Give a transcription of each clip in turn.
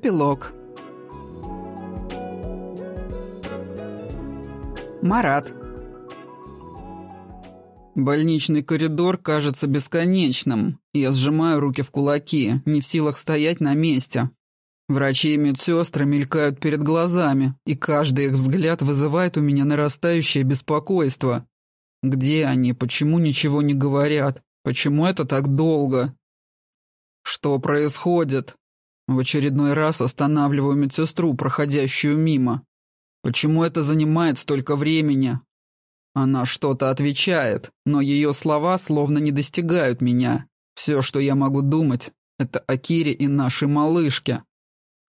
Эпилог. Марат. Больничный коридор кажется бесконечным. Я сжимаю руки в кулаки, не в силах стоять на месте. Врачи и медсестры мелькают перед глазами, и каждый их взгляд вызывает у меня нарастающее беспокойство. Где они? Почему ничего не говорят? Почему это так долго? Что происходит? В очередной раз останавливаю медсестру, проходящую мимо. Почему это занимает столько времени? Она что-то отвечает, но ее слова словно не достигают меня. Все, что я могу думать, это о Кире и нашей малышке.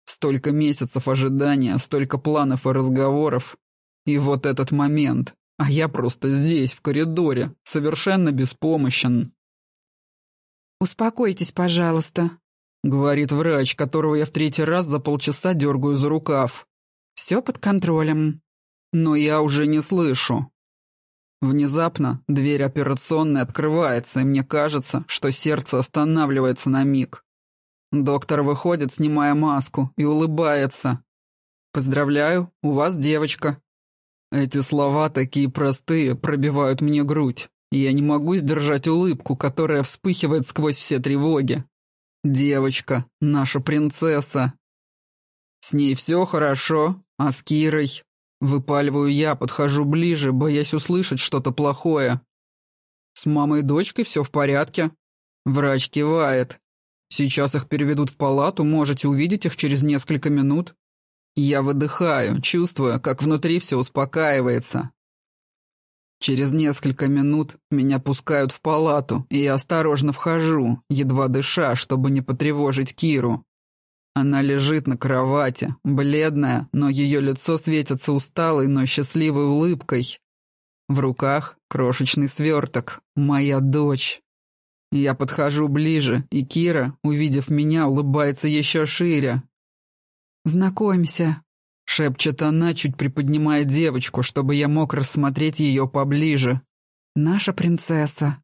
Столько месяцев ожидания, столько планов и разговоров. И вот этот момент. А я просто здесь, в коридоре, совершенно беспомощен. «Успокойтесь, пожалуйста», — говорит врач, которого я в третий раз за полчаса дергаю за рукав. «Все под контролем». Но я уже не слышу. Внезапно дверь операционной открывается, и мне кажется, что сердце останавливается на миг. Доктор выходит, снимая маску, и улыбается. «Поздравляю, у вас девочка». Эти слова, такие простые, пробивают мне грудь, и я не могу сдержать улыбку, которая вспыхивает сквозь все тревоги. Девочка, наша принцесса. С ней все хорошо, а с Кирой... Выпаливаю я, подхожу ближе, боясь услышать что-то плохое. С мамой и дочкой все в порядке. Врач кивает. Сейчас их переведут в палату, можете увидеть их через несколько минут. Я выдыхаю, чувствуя, как внутри все успокаивается. Через несколько минут меня пускают в палату, и я осторожно вхожу, едва дыша, чтобы не потревожить Киру. Она лежит на кровати, бледная, но ее лицо светится усталой, но счастливой улыбкой. В руках крошечный сверток, моя дочь. Я подхожу ближе, и Кира, увидев меня, улыбается еще шире. «Знакомься», Шепчет она, чуть приподнимая девочку, чтобы я мог рассмотреть ее поближе. «Наша принцесса».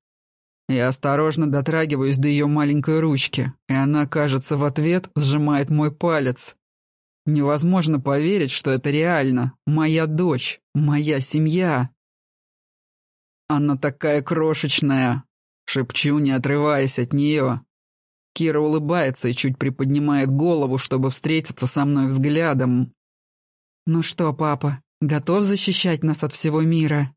Я осторожно дотрагиваюсь до ее маленькой ручки, и она, кажется, в ответ сжимает мой палец. Невозможно поверить, что это реально. Моя дочь, моя семья. Она такая крошечная. Шепчу, не отрываясь от нее. Кира улыбается и чуть приподнимает голову, чтобы встретиться со мной взглядом. «Ну что, папа, готов защищать нас от всего мира?»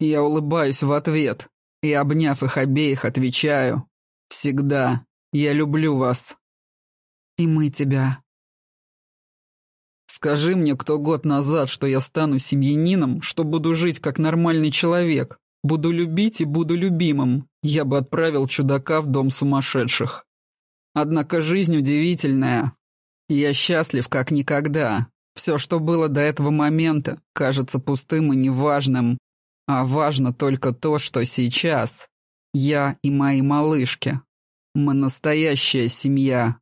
Я улыбаюсь в ответ и, обняв их обеих, отвечаю. «Всегда. Я люблю вас». «И мы тебя». Скажи мне кто год назад, что я стану семьянином, что буду жить как нормальный человек, буду любить и буду любимым, я бы отправил чудака в дом сумасшедших. Однако жизнь удивительная. Я счастлив как никогда. Все, что было до этого момента, кажется пустым и неважным. А важно только то, что сейчас. Я и мои малышки. Мы настоящая семья.